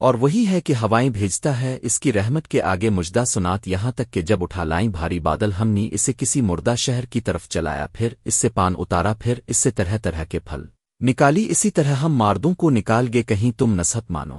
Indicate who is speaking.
Speaker 1: اور وہی ہے کہ ہوائیں بھیجتا ہے، اس کی رحمت کے آگے مجدہ سنات یہاں تک کہ جب اٹھا لائیں بھاری بادل، ہم نے اسے کسی مردہ شہر کی طرف چلایا، پھر اس سے پان اتارا، پھر اس سے طرح طرح کے پھل۔ نکالی اسی طرح ہم ماردوں کو نکال گے، کہیں تم نصحت مانو۔